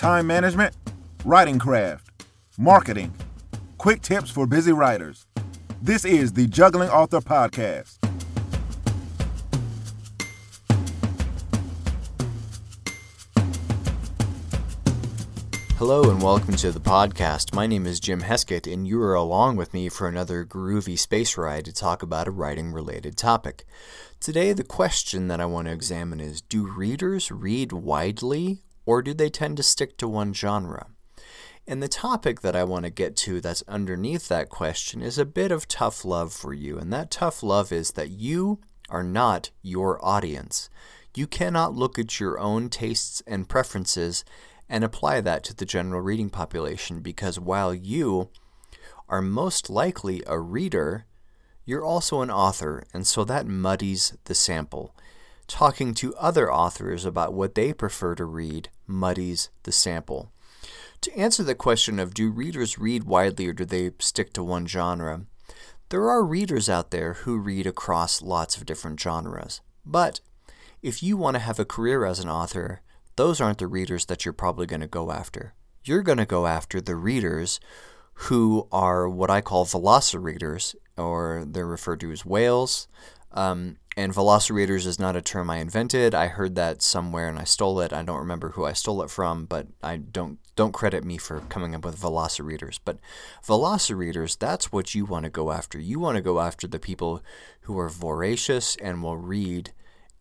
time management, writing craft, marketing, quick tips for busy writers. This is the Juggling Author Podcast. Hello and welcome to the podcast. My name is Jim Heskett, and you are along with me for another groovy space ride to talk about a writing related topic. Today, the question that I want to examine is Do readers read widely or do they tend to stick to one genre? And the topic that I want to get to that's underneath that question is a bit of tough love for you. And that tough love is that you are not your audience. You cannot look at your own tastes and preferences and apply that to the general reading population because while you are most likely a reader, you're also an author, and so that muddies the sample talking to other authors about what they prefer to read muddies the sample. To answer the question of do readers read widely or do they stick to one genre, there are readers out there who read across lots of different genres. But if you want to have a career as an author, those aren't the readers that you're probably going to go after. You're going to go after the readers who are what I call velocireaders, or they're referred to as whales. Um, and velocireaders is not a term I invented. I heard that somewhere and I stole it. I don't remember who I stole it from, but I don't don't credit me for coming up with velocireaders. But velocireaders, that's what you want to go after. You want to go after the people who are voracious and will read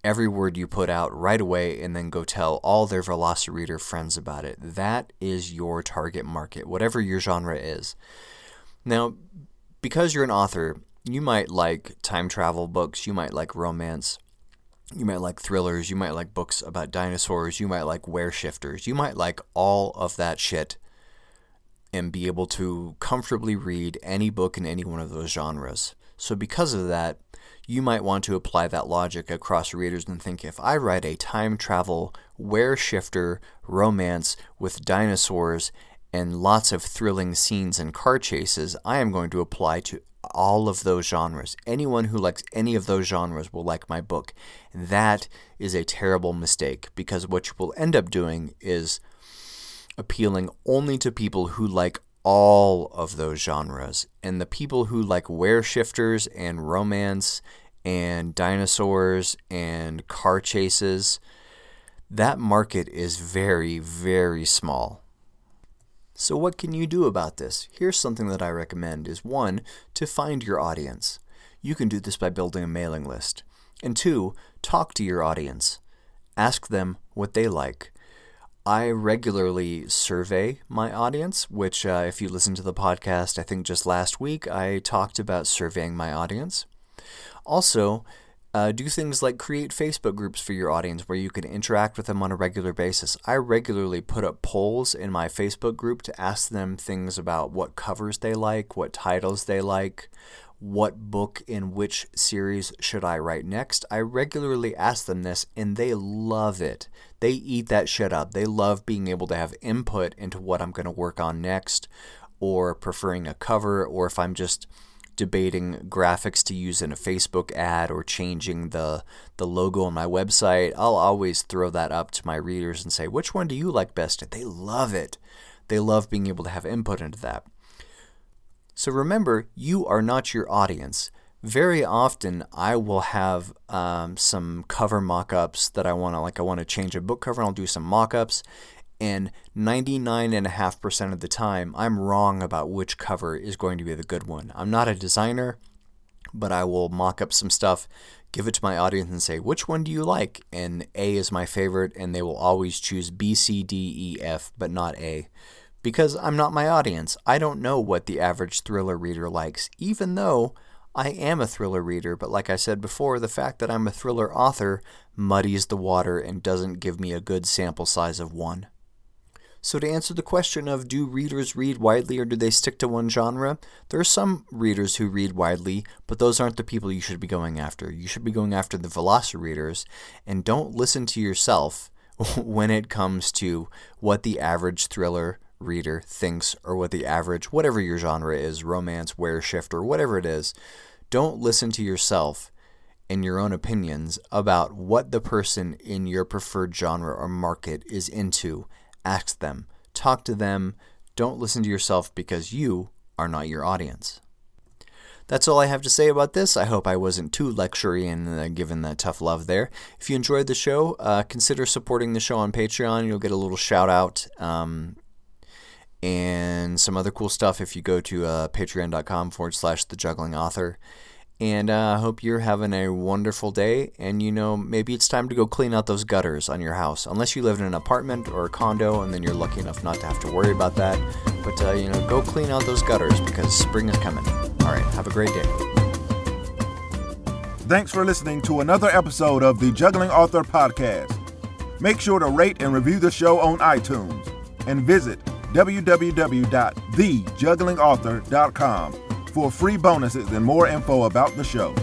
every word you put out right away and then go tell all their velocireader friends about it. That is your target market, whatever your genre is. Now, because you're an author, you might like time travel books, you might like romance, you might like thrillers, you might like books about dinosaurs, you might like were shifters, you might like all of that shit and be able to comfortably read any book in any one of those genres. So, because of that, you might want to apply that logic across readers and think if I write a time travel, were shifter romance with dinosaurs and lots of thrilling scenes and car chases, I am going to apply to all of those genres. Anyone who likes any of those genres will like my book. That is a terrible mistake because what you will end up doing is appealing only to people who like all of those genres. And the people who like were shifters and romance and dinosaurs and car chases, that market is very, very small. So what can you do about this? Here's something that I recommend is one, to find your audience. You can do this by building a mailing list. And two, talk to your audience. Ask them what they like. I regularly survey my audience, which, uh, if you listen to the podcast, I think just last week I talked about surveying my audience. Also, uh, do things like create Facebook groups for your audience where you can interact with them on a regular basis. I regularly put up polls in my Facebook group to ask them things about what covers they like, what titles they like, what book in which series should I write next. I regularly ask them this and they love it. They eat that shit up. They love being able to have input into what I'm going to work on next or preferring a cover or if I'm just debating graphics to use in a Facebook ad or changing the the logo on my website, I'll always throw that up to my readers and say, "Which one do you like best?" They love it. They love being able to have input into that. So remember, you are not your audience. Very often, I will have um, some cover mock-ups that I want to like. I want to change a book cover, and I'll do some mock-ups, and 99.5% of the time, I'm wrong about which cover is going to be the good one. I'm not a designer, but I will mock up some stuff, give it to my audience, and say, which one do you like? And A is my favorite, and they will always choose B, C, D, E, F, but not A. Because I'm not my audience. I don't know what the average thriller reader likes, even though I am a thriller reader, but like I said before, the fact that I'm a thriller author muddies the water and doesn't give me a good sample size of one. So, to answer the question of do readers read widely or do they stick to one genre, there are some readers who read widely, but those aren't the people you should be going after. You should be going after the velocireaders, and don't listen to yourself when it comes to what the average thriller reader thinks or what the average, whatever your genre is romance, were shift, or whatever it is. Don't listen to yourself and your own opinions about what the person in your preferred genre or market is into Ask them, talk to them. Don't listen to yourself because you are not your audience. That's all I have to say about this. I hope I wasn't too lectury and uh, given that tough love there. If you enjoyed the show, uh, consider supporting the show on Patreon. You'll get a little shout out um, and some other cool stuff if you go to uh, patreon.com forward slash the juggling author. And uh, I uh, hope you're having a wonderful day. And you know, maybe it's time to go clean out those gutters on your house. Unless you live in an apartment or a condo, and then you're lucky enough not to have to worry about that. But, uh, you know, go clean out those gutters because spring is coming. All right, have a great day. Thanks for listening to another episode of the Juggling Author Podcast. Make sure to rate and review the show on iTunes and visit www.thejugglingauthor.com for free bonuses and more info about the show.